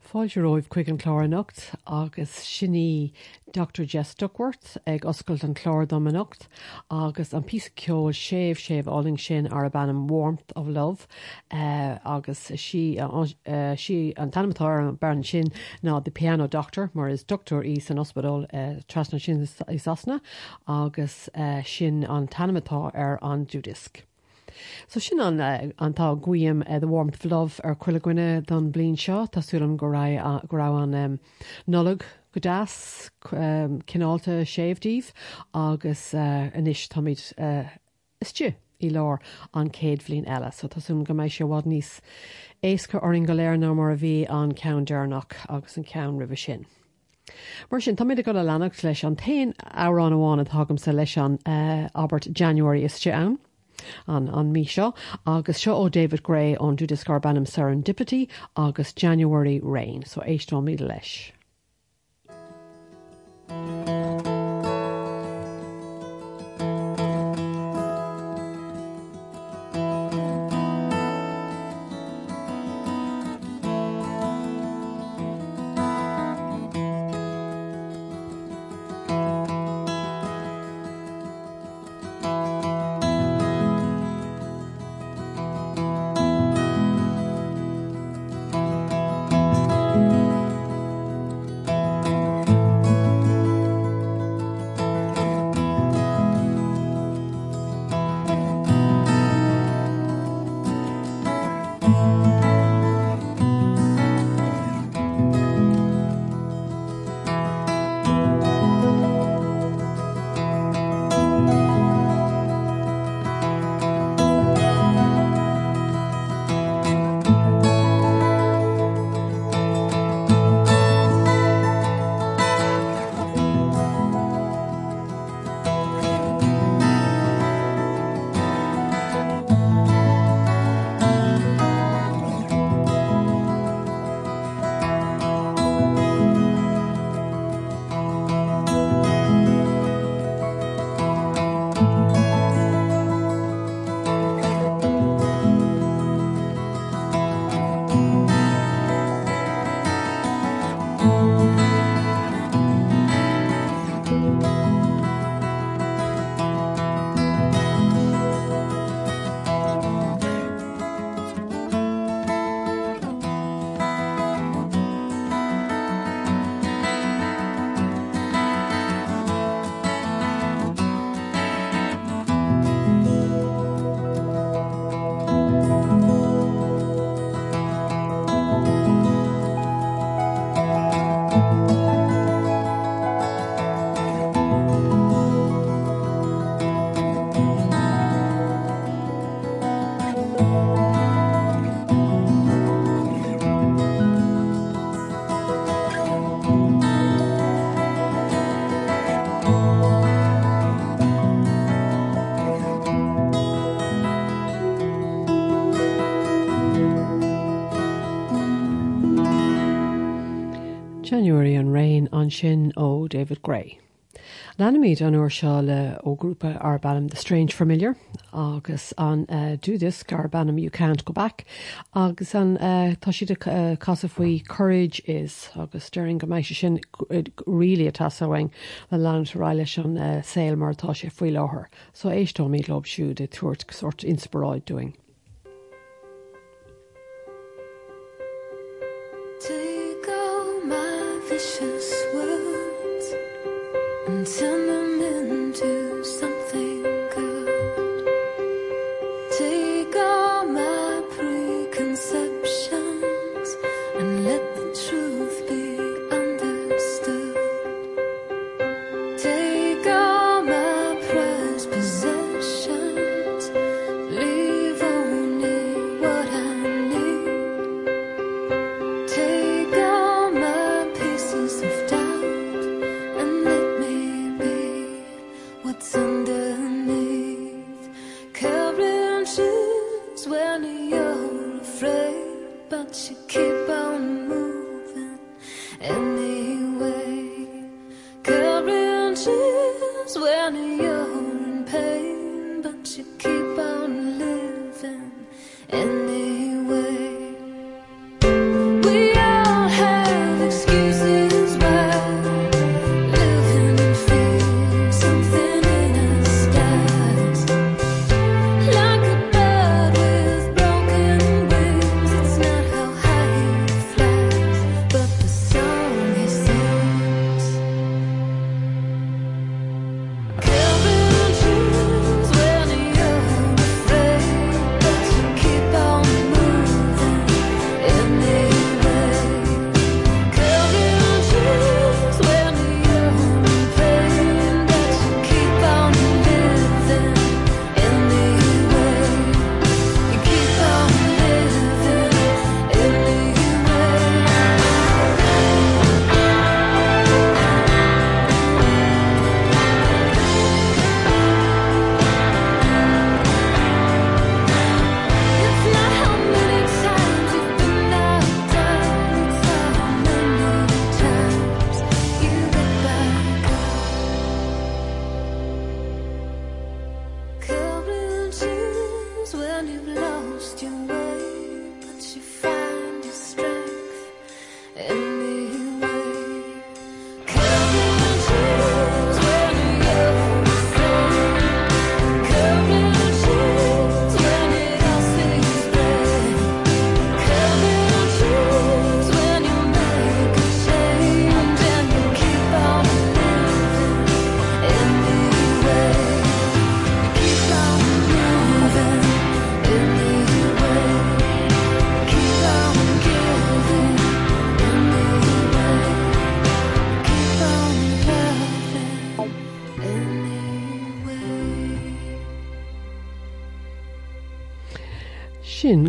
Fáilte roimh chuig an chláirnacht agus sinní Dr. Jess Duckworth ag oscailt an chlár domanacht agus an pí ceol séh séh sin ar a bannam warmth of love uh, agus si, uh, si an tanimetá an bern sin ná de piano doctor mar is doctor í san osspedáil uh, trasna sin is asna agus uh, sin an tanimetá ar an Judisk. So sin an uh, antá guim uh, the warmth love ar chuilecuine don blin seo Tásúlam go ra an um, nolog go das um, cinálta séhdíh agus uh, inis táid uh, istú í lár an céad bhlín eile, so tásúm go mééis se bhád níos éasca oring go léir ná mar a bhí an cean dearnach agus an cean rih sin. Mar sin táid go le lenach leis an tain árán amháin a thugam sa leis an uh, Albert January is te ann. An an mí seo agus seo ó oh, David Gray ón dúdis Garbanam Serendipity. Agus January Rain, so éistá mí leis. January an rain an sin ó David Gray. Lanimid an uair seo le ó grúpa ar bannam the Strange Familiar agus an uh, do this gar bannam you can't go back agus an uh, tá siad uh, courage is agus during go maiisi sin ri atáhaing le lá ráile an uh, saoil martá sé faoi láthair, so éistá míad lob siú de tuairt sort inspiráid doing.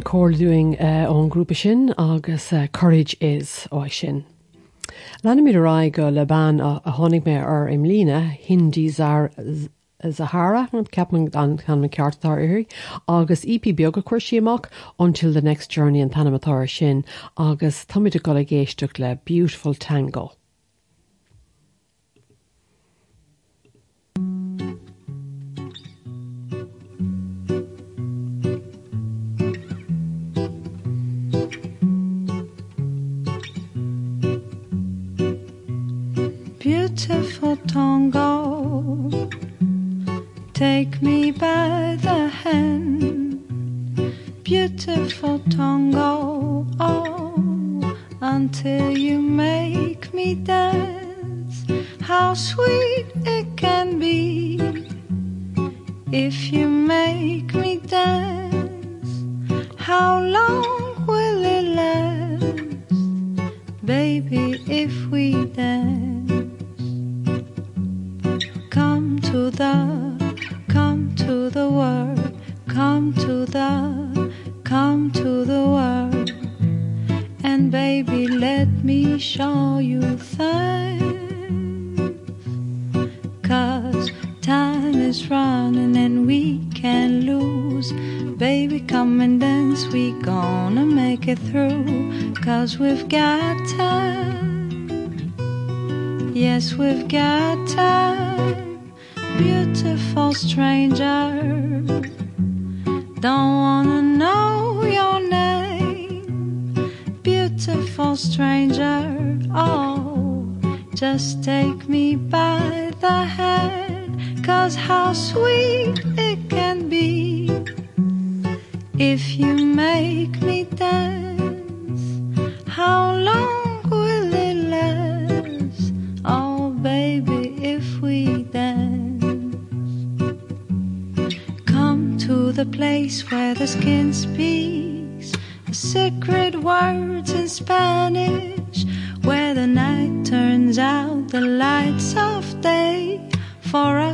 Cóirúing ón uh, grúpa sin agus uh, Courage is ó sin. Lena mí ará go le ban a tháinig mé ar im lína hindí Zahra an ceapan an chan cearttar irí, agus EP beag a chuir siach until the next journey an Panamatá sin agus toid go a géisteach le beautiful tango. Beautiful tango Take me by the hand. Beautiful tango oh until you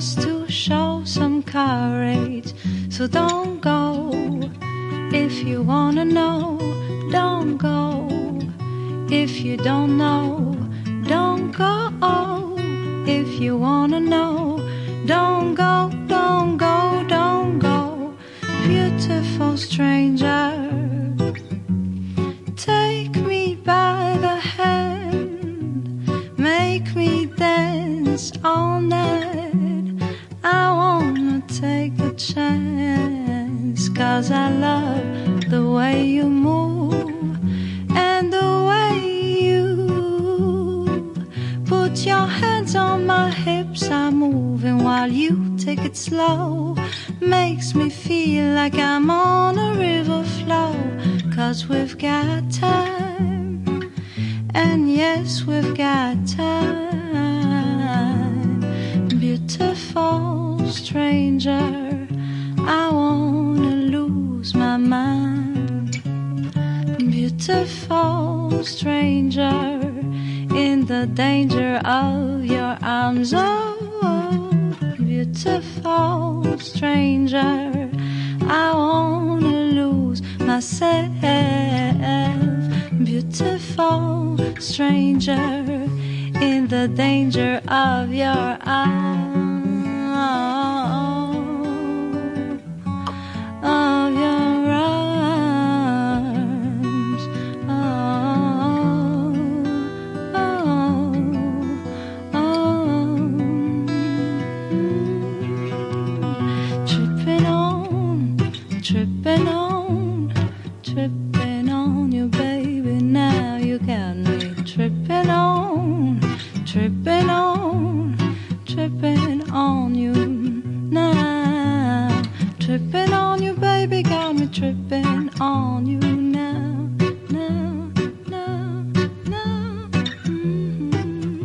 us to show some courage. So don't go. If you wanna know don't go. If you don't know don't go. If you wanna know don't go don't go don't go. Beautiful stranger slow tripping on tripping on tripping on you now tripping on you baby got me tripping on you now now now now mm -hmm.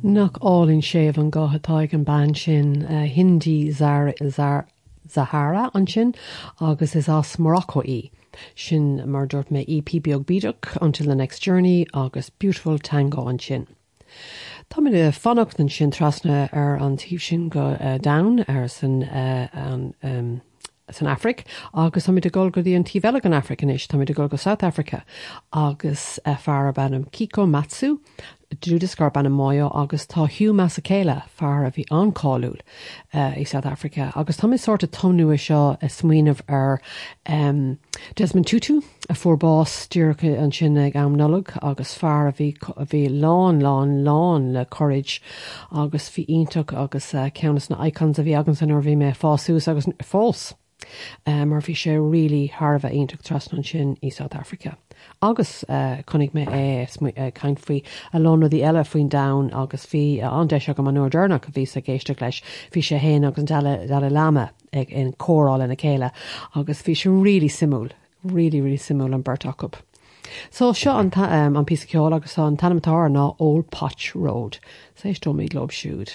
nach álinn séh an gathatáid an ban sin uh, Hindí Zar, Zar, Zahra an sin agus is as Morocco í. Sin mar dúirt mé EP beag until the next journey agus beautiful tango an sin. Tá mi de fannacht an sin trasna ar an tíh sin go uh, da ar san uh, an um, san Afric agus tá de gol go dtíí an tíhile an Africanis, Tá de gol go South Africa agus uh, far bannam Kiko Matsu dúdascar banna maio agus tá Hugh Masekela far a bhí i South Africa. agus tá is sorta tomnú seo a smuoineh ar Desmond Tutu a fuórbás dúracha an sin ag amnolog agus far a bhí a bhí lán lán lán le choid agus bhí ionach agus uh, ceannas na icons a bhí agan san ar bhí mé fáús agus fós. Uh, mar bhí sé rilí Harbh aonach trasnan sin i South Africa. Agus uh, chunig mé é uh, caiint faoi a lónadí eile faoin da agus bhí uh, andeise go an nuirdernach a bhí a géiste leis hí sé hé agus an deile lame ag in choráil in na chéile agus bhí se rilí simúl, rilí ri simú an bertach. So seo an um, an pí ceáil agus an tanamtá ná Old Patch Road, sééis dó mí glob siúd.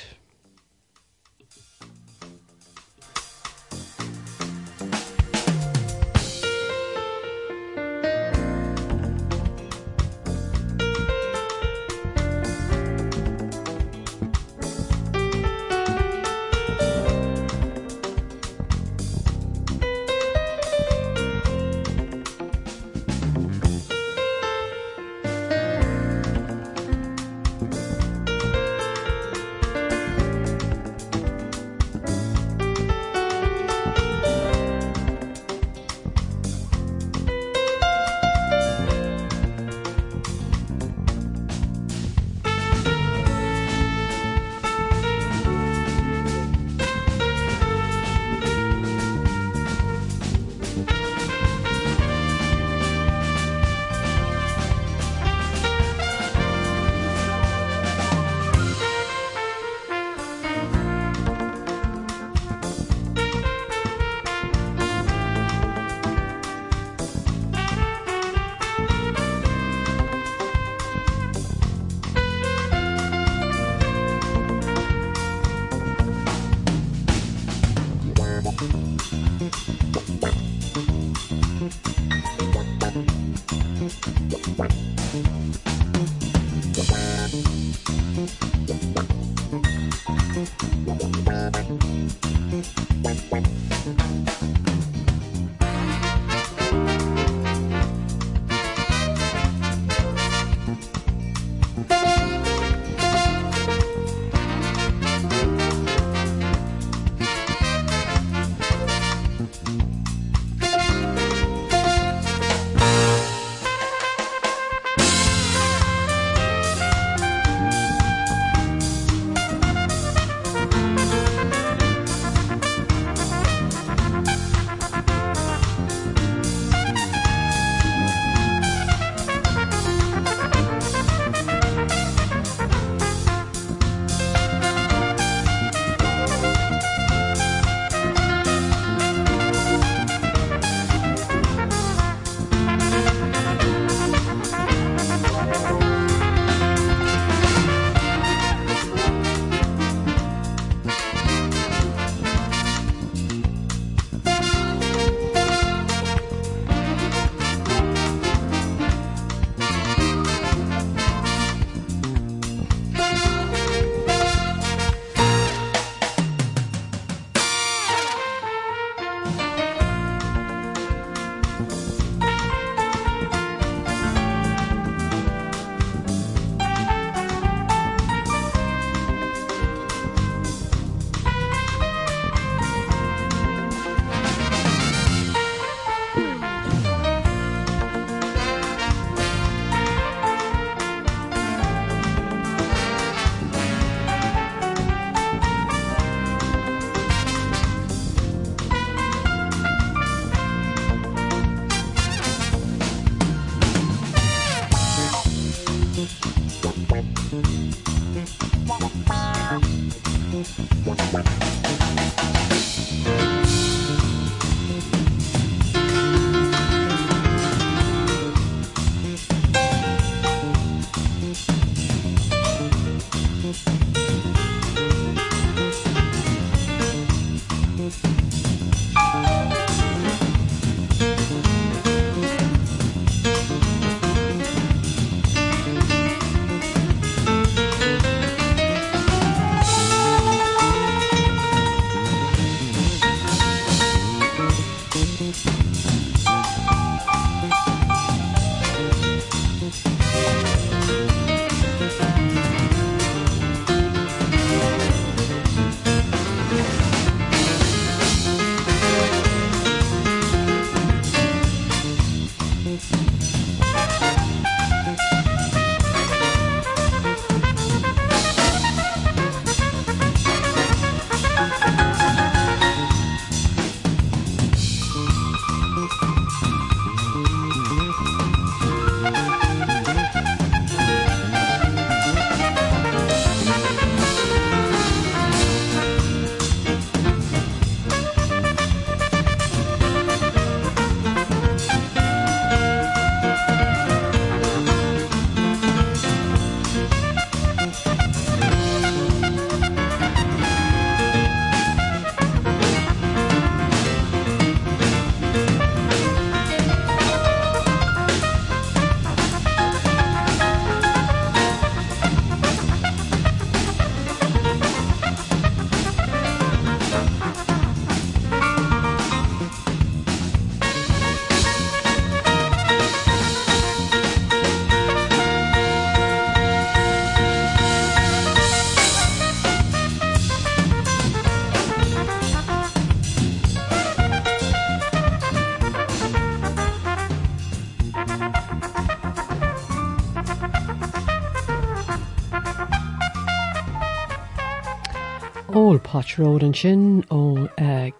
Ól Potród an sin ó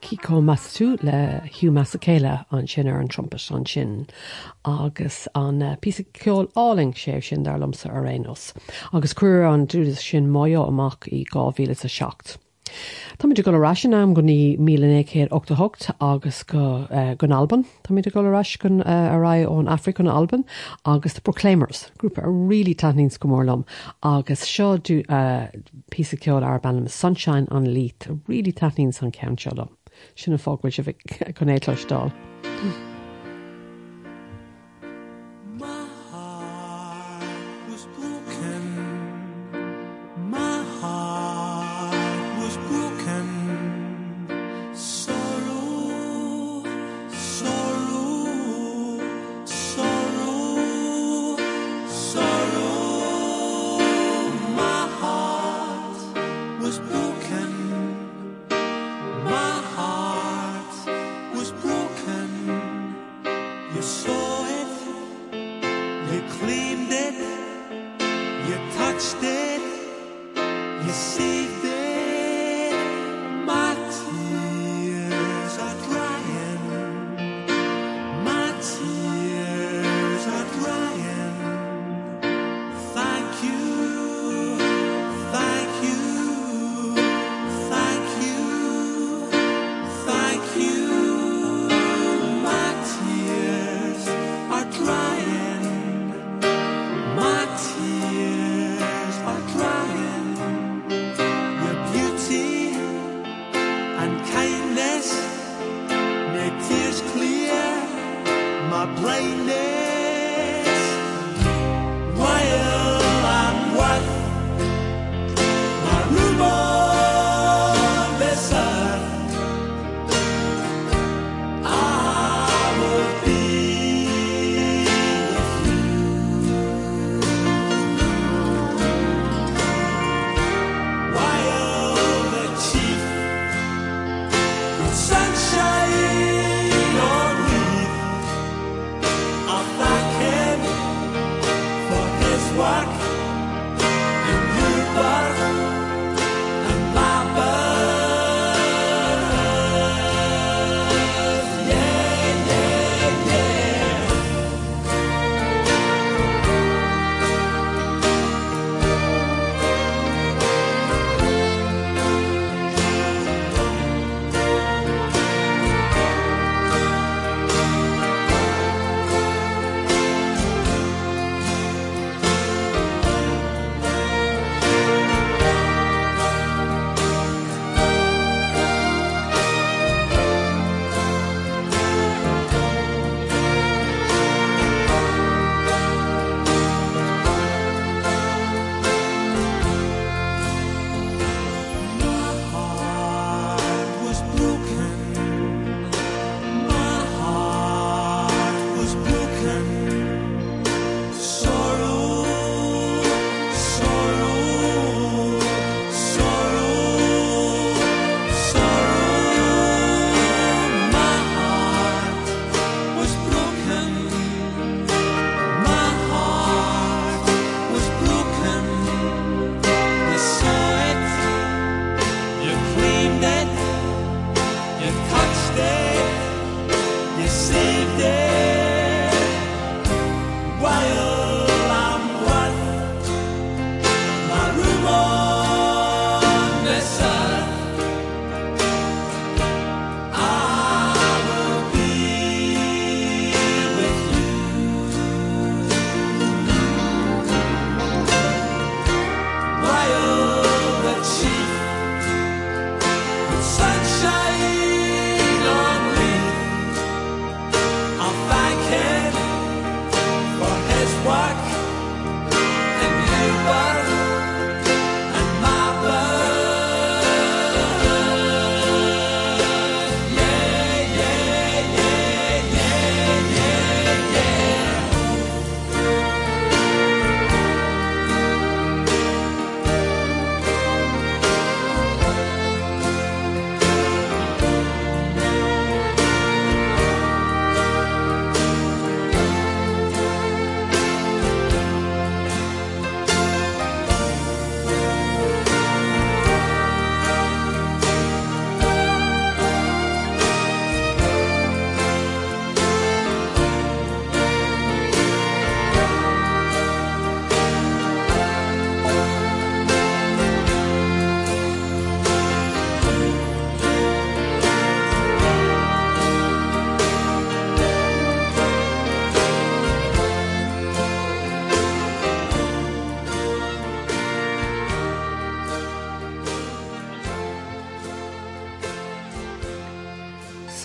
Kiko Masú le hiú Masacéile an sin ar an trumpet an sin agus an uh, pí ceol áling séh sin dar lomsa a rénos. agus cuair an dúdas sin maio amach i gáhíle a secht. Tá go gorásin am go ní míchéir 8 agus go uh, gon Alban, Tá go goráis gon uh, a ra ón African Alban agus de Proclaimers, grúpa a ri really taníns gomórlam agus seo dú uh, pí ceol ar bannam Sunshine an lít, a ri really tanín san cean selam. Sinna fáhfuil se bh chunéitleistáil. Mm.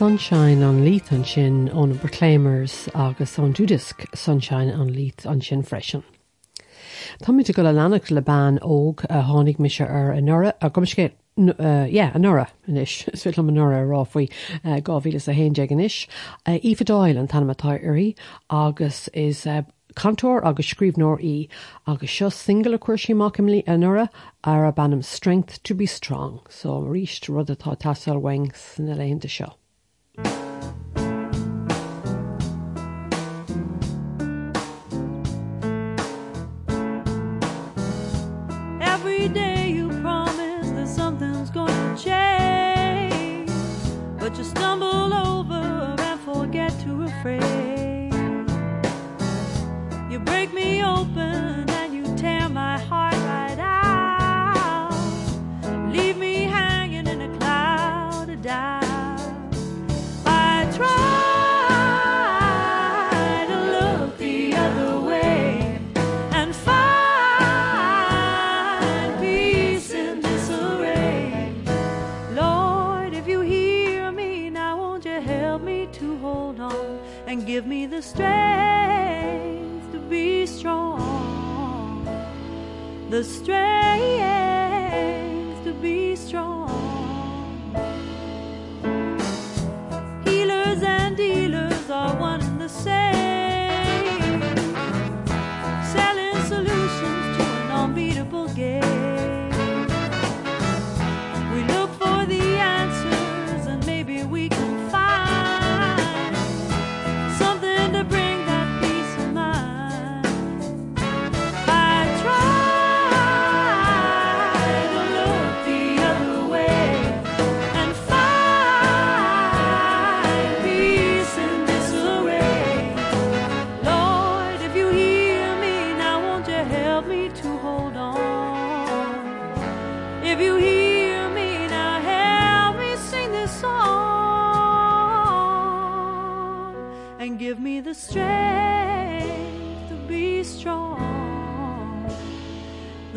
Sunshine an lít uh, an sin uh, ón Proclaimers agus an dúdisc sunshine an lít an sin freisin. Tá muid go le lenach le ban óg a tháinig mis ar an nura a gomscé an nura inis am an nura rá faoi gáhílas a héé an isis. Ífadáil an tanamatá irí agus is uh, Cantor agus scríbnóir í agus seo single a chuirsíach im lí anura ar a bannam strength to be strong, so ríist rud atá tasal wings na léonnta seo.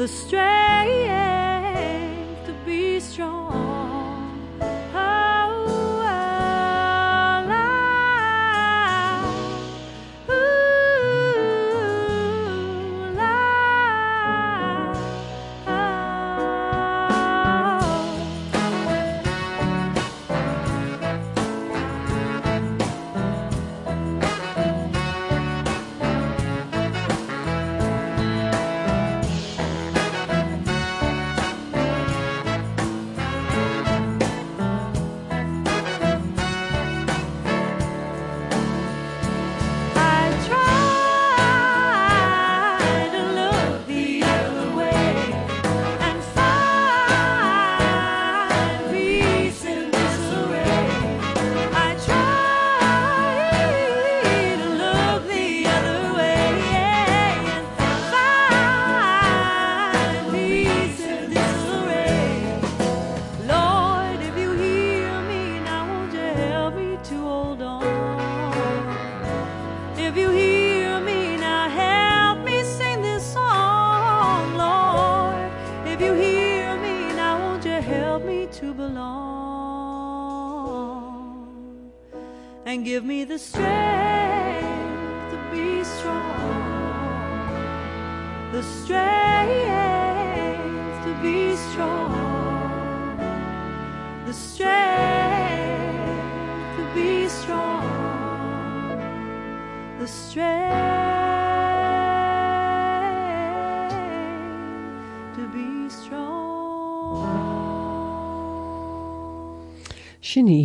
The strength to be strong.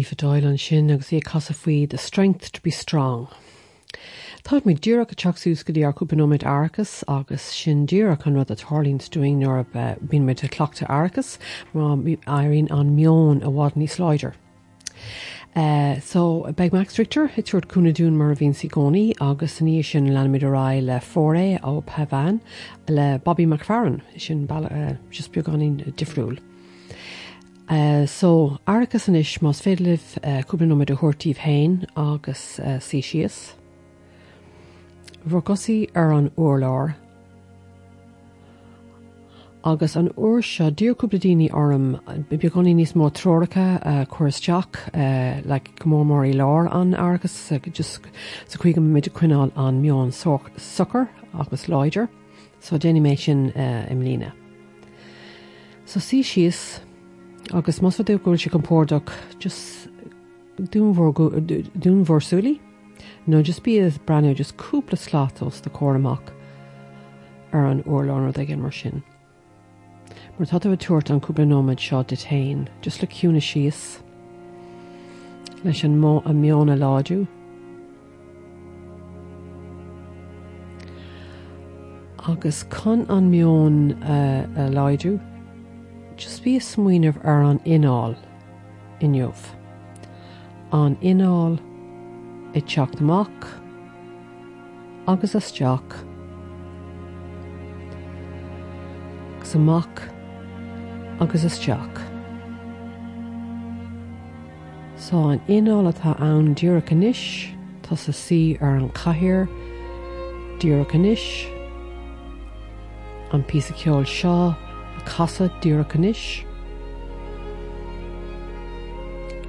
Sinní ífadáil an sin agus é casa faoi the strength to be strong. Táid mé dúach a teachsús go dtí arcúpanóid arcas agus sin dúach an rud a Tarlíns doing nó bín me a clochta arcas má airín an mion a bhád ní slider. Uh, so beg Max Richter het soort kuna dún mar a vín sigoni agus níos sin le midrá le fóré ó Pevan le Bobby McFerrin sin uh, just beag ganin difriúil. Uh, so agus san is más félih eh, cúplanóid a thuirtíh hain agus eh, sí sios. Bhar gosaí ar an uorláir agus an uair seo dúrúpla daoine orm be ganí níos mó troracha chuirteach le gomórmóí lár an agus sa chuig méidir cuiáil an meán suchar agus leidir, so déine méid sin im lína. So sí sios agus mas dú goil se compórdaach just dúnmhórsúlí, nó just bí breú just cúpla slátos de choramach ar an uorlán ag gin mar sin. Mar tá bh tuairt an cúpla nóid seo detain, just le cúna síos leis an mó a meánna láidú. agus chun an meón uh, uh, láidú, just bí smuoineh ar an ináil inneomh. An ináil i teach amach agus isteach agus amach agus isteach. Sá an ináil atá ann dúracha níis tá sa si ar an caiir dúracha níis, an pí ceol seo a casa dúracha níis,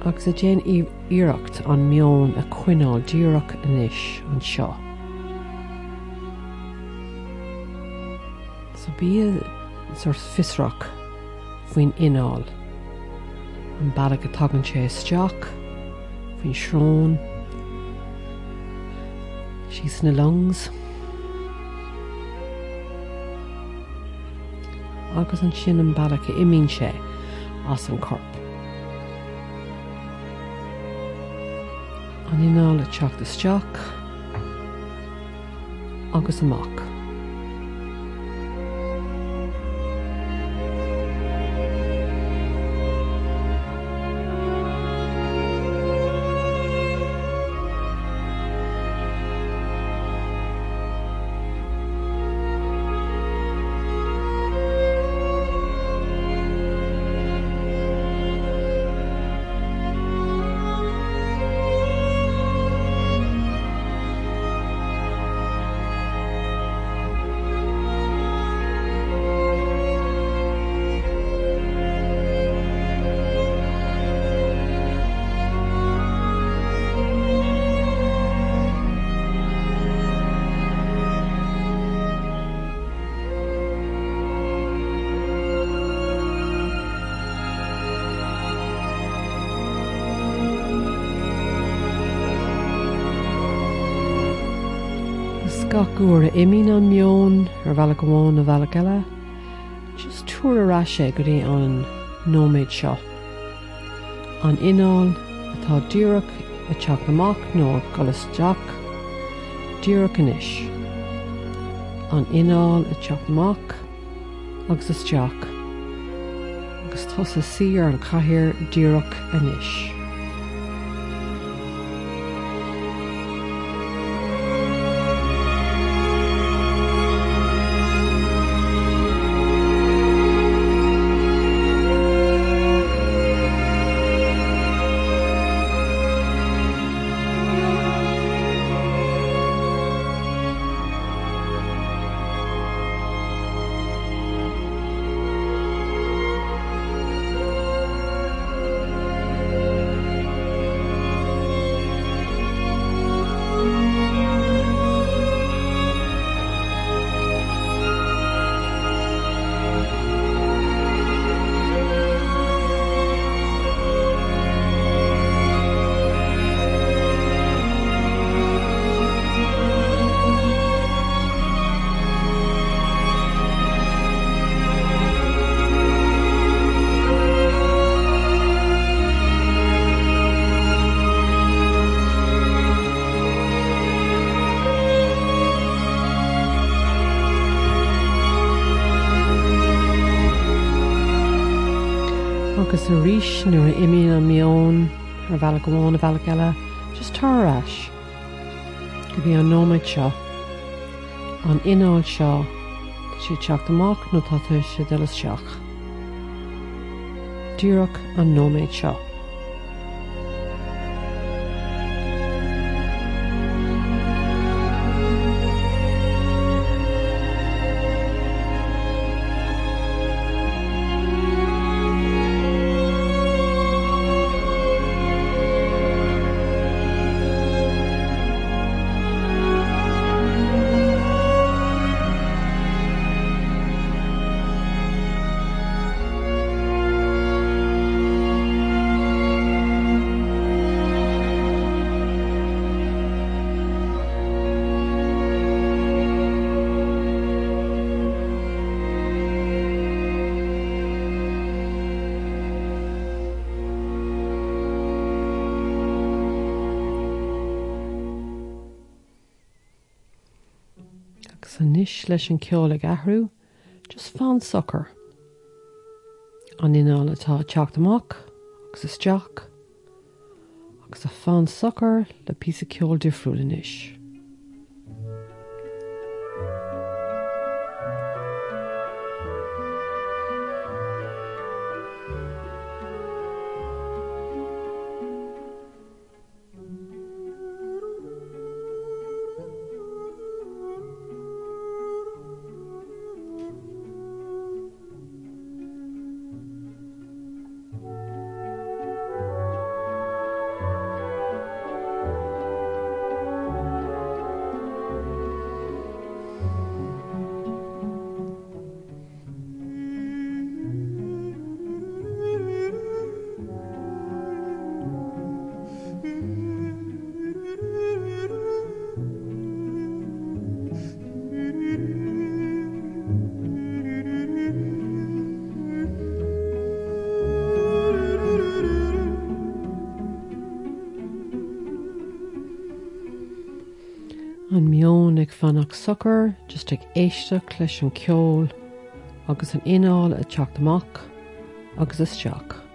agus a déan iirecht an meón a cuiáil dúraach inis an seo. So bí sort fisrach faoin ináil. An bailach a tagan sé isteach faoin srán síos na lungs agus an sin an bailach a imín sé as an corp. An inála teach isteach agus amach. Gaúair a imí an meón ar bhela goháin a bhela geile, just túair ará sé go dtí an nóméid seo. An ináil atá dúraach a teach amach nó golas Jack, dúraach inis. An ináil a teach amach agus is Jack, agus tá a si ar an caiir dúraach inis. A ríis nuair a imí an mion ar bhela goháin a bhela eile just táráis go bhí an nóid seo an ináil seo si teach amach nó táta se delas seach. Dúach an nóméid seo. San níis leis an ceol ag ahrú, just fan sucker. An ináil atá teach amach agus is teach, agus a fan sucker le pí a ceol difriúil inis. Mion ag fannach sucker just ag éisteach leis an ceol agus an ináil a teach amach agus is teach.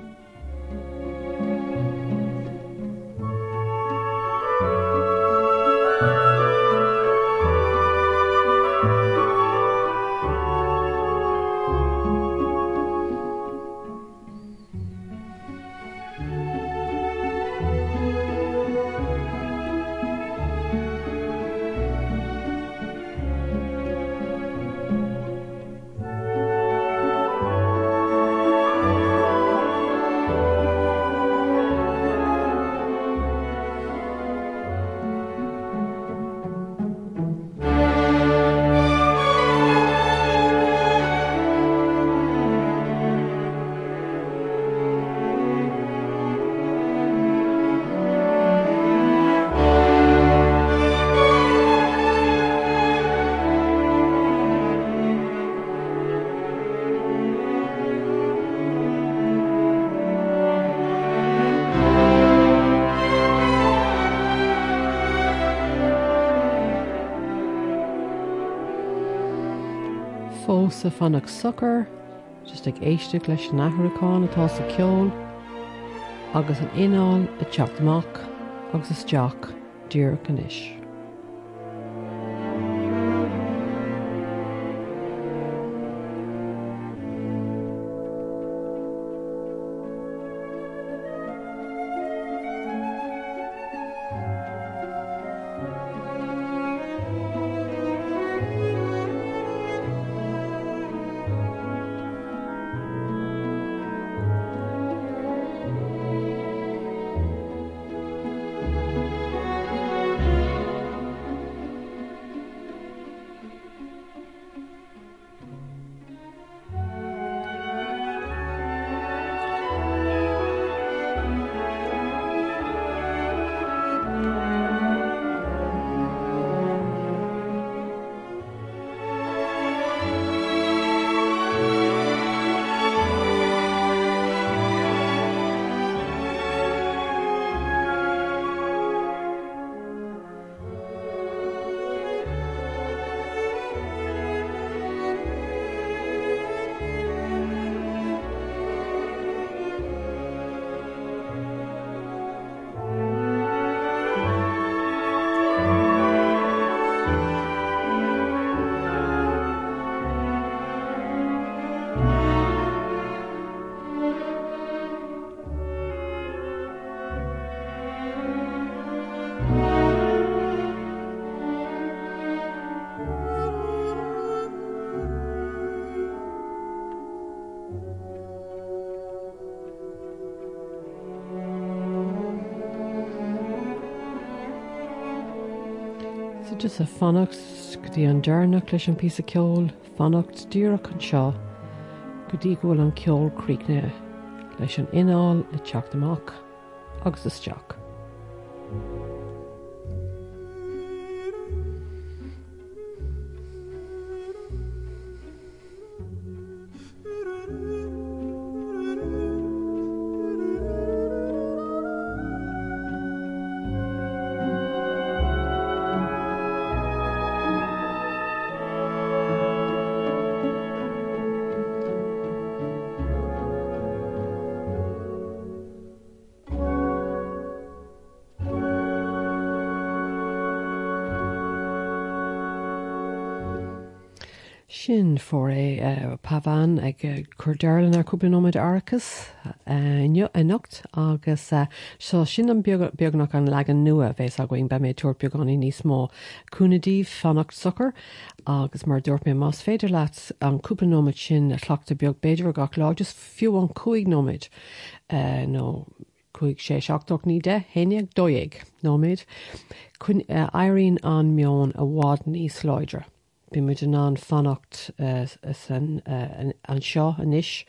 fannach sucr, just ag éiste leis nachhraáin atá sa ceol, agus an ináil a teachtamach agus isteach dúr gan isis. Just a fannacht go dtí an dearnach leis an pí a ceol fannacht dúach an seo go dtí ghfuil an ceol críicne leis an ináil le teach amach agus is Sin for é uh, pahan ag uh, chudeirlan ar cúpanóid arachas uh, anocht agus uh, seo sin an beagnach an legan nua bheits a goin be mé tuair beagání níos mó cúnadíh fannacht suchar agus mar dúirt mé más féidir leat an cúpanóid sin a chhlaachta beag beidir gach lá just fiú an cuaig nóid uh, nó chuig sé seachach ní de héineag dóig nóméid chun uh, airíonn an meán a bhád níos leidre. Bí mu an an fannacht uh, uh, an seo anis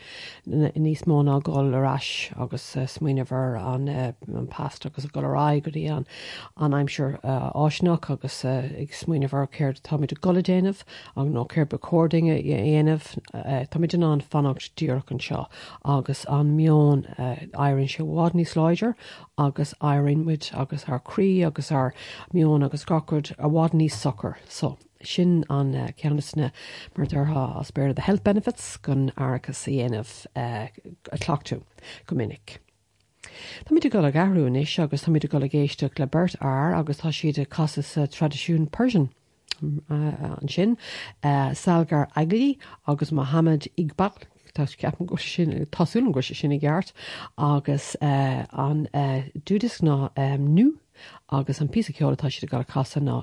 níos móna gáil arás agus uh, smuoinehar an an past agus a gorá go dí an an aimimseir áisnach agus ag smuoinehar céir táid a goladéanamh ag nó céir becordinge i aanamh táid an an fannacht an seo agus an mion airann se bhád níos leidir agus aironmuid agus arrí agus ar mion agus gacud a bhád níos soccer so. Sin an uh, ceanasna mar dtha as beir de health benefits gon agus dhéanamh uh, a tlachtú go minic. Tá mí go a garún is agus tá mí go géisteach le burt air agus tá siad a casas uh, tradiisiún Persian. Uh, an sin uh, Salgar Aglaí agus Mohammed Igbal ceapan go sin tasún go sinna gceart agus uh, an uh, dúdas ná um, nu agus an pí ceolatá si go casa ná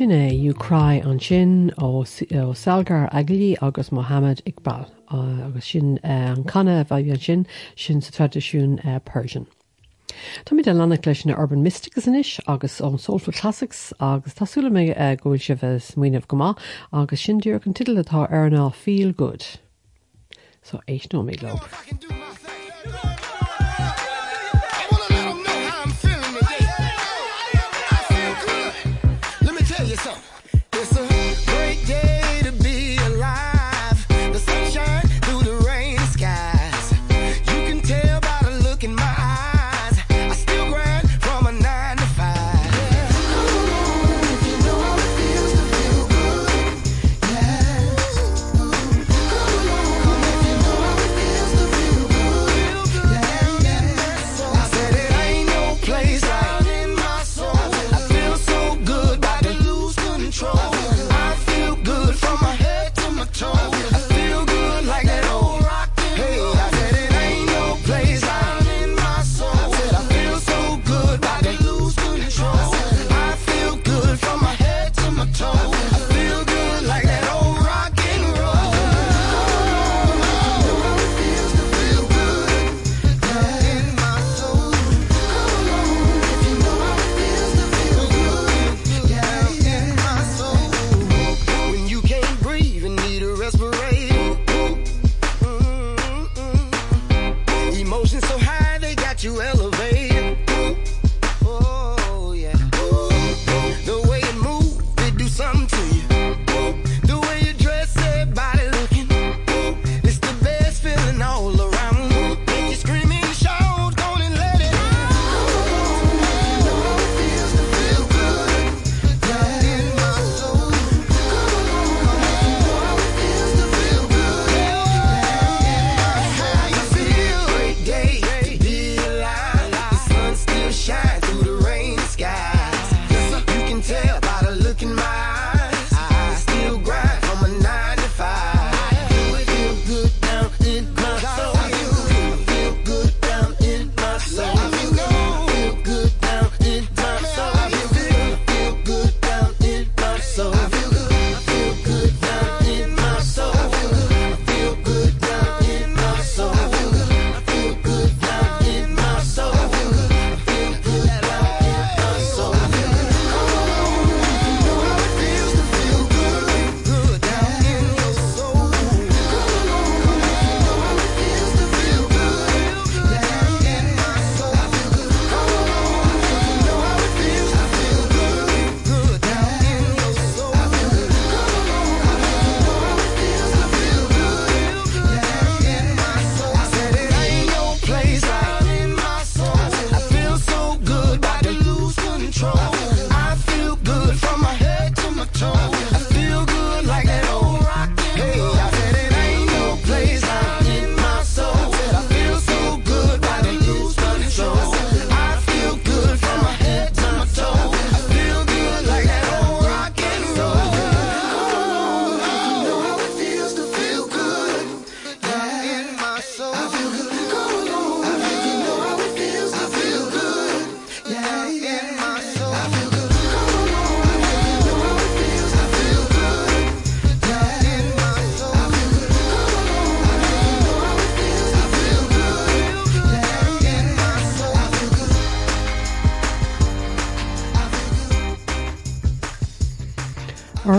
sin é Urá an sin ó Salar Aghili agus Mohammed Iqbal uh, agus sin uh, an canna bhah sin sin sa tradiisiún uh, Persian. Tá mí lena leis na Urban Mysticas inis agus on Soulful Classics agus tásúla mé ggóil se bheith muoineh gomá agus sinúr an tiile atá ar ná feel good. So éis nó mé lo.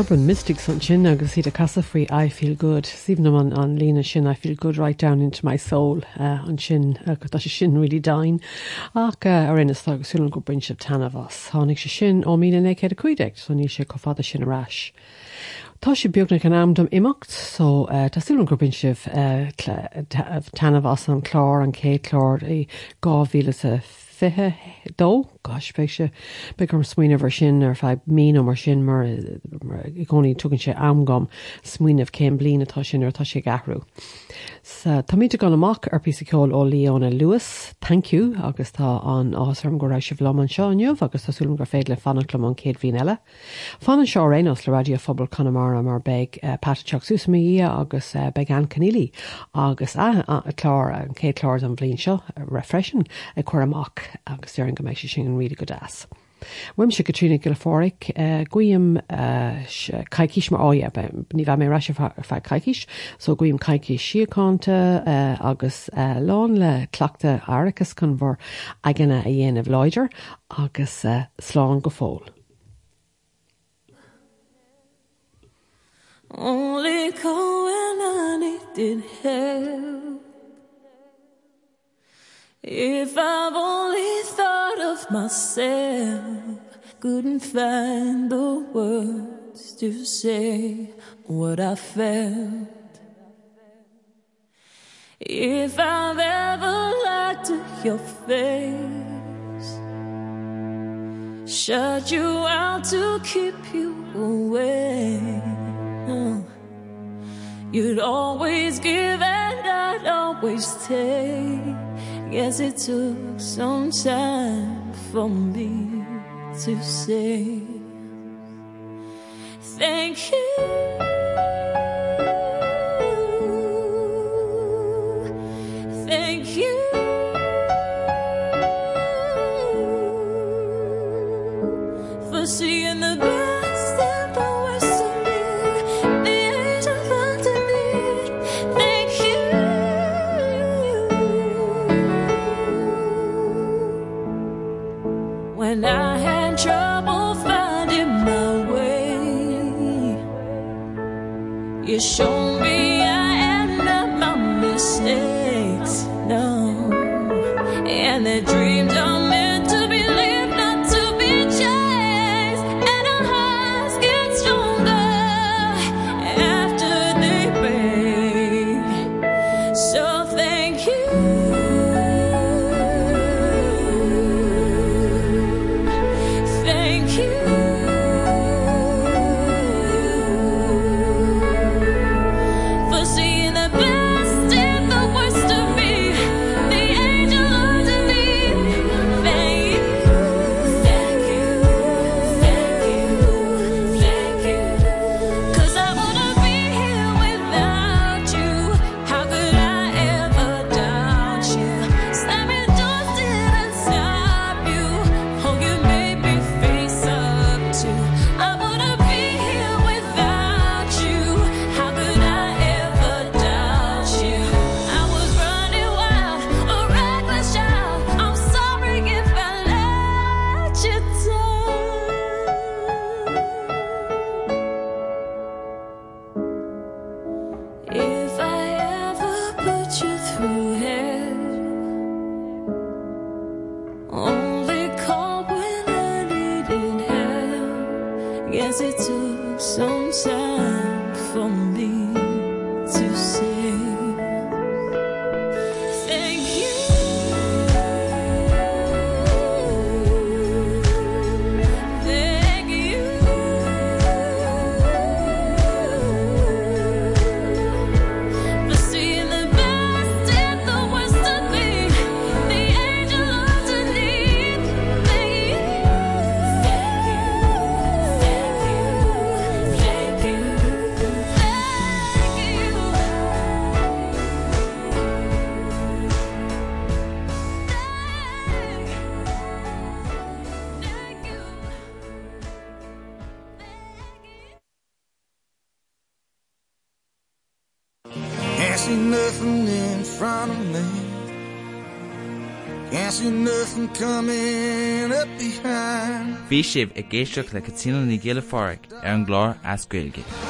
Urban Mystic san sin agus iad a casa I feel good, Síbna an lína sin I feel good right down into my soul uh, an sin uh, se sin ri really dain ach uh, ar inas agusúlan go brinse tanhas, Thnig se sin ó mí né a cuiidegt san ní sé cofada sin aráis. Tá sé beagna an amdom imacht so Tásúlan gobin sih tanhas an chlár an cé chlár i gáhíle a fithe dó gaspe se be gom smuoine bhar sin ar feid mí mar sin mar i gcóí tugann sé amgam smuoineh céim blin atá sin artá sé gahrú. Sa Tá míte gan amach ar pisicáil ó Leonna Lewis, Thankyú agus tá an ásarm go raéis se bhlaman seaniuh agus tásúm gur féad le fannachlam an céad hín eile. Fanan seo rénos le radio fphobal Canamara mar beg eh, patteach suasmaí agus eh, be an canílí agus chlár an céadláir an bblin seo refresin ag chuach. agus ar an go mééis sin an riide go deas. Weim se Caítríona Gilforic goim caiiciis mar áhe ní bheith mé ra fe caiiciis, so goim caiici siáanta eh, agus eh, lá le clachta airechas chun bhór aganna a dhéanamh leidir agus eh, sláán go fóil. Only call an it in hell. If I've only thought of myself, couldn't find the words to say what I felt. If I've ever lied to your face, shut you out to keep you away. You'd always give and I'd always take. Guess it took some time for me to say thank you. Bhí sibh i ggéisteach le catína ní ggéile fáric ar an gláir ascuilge.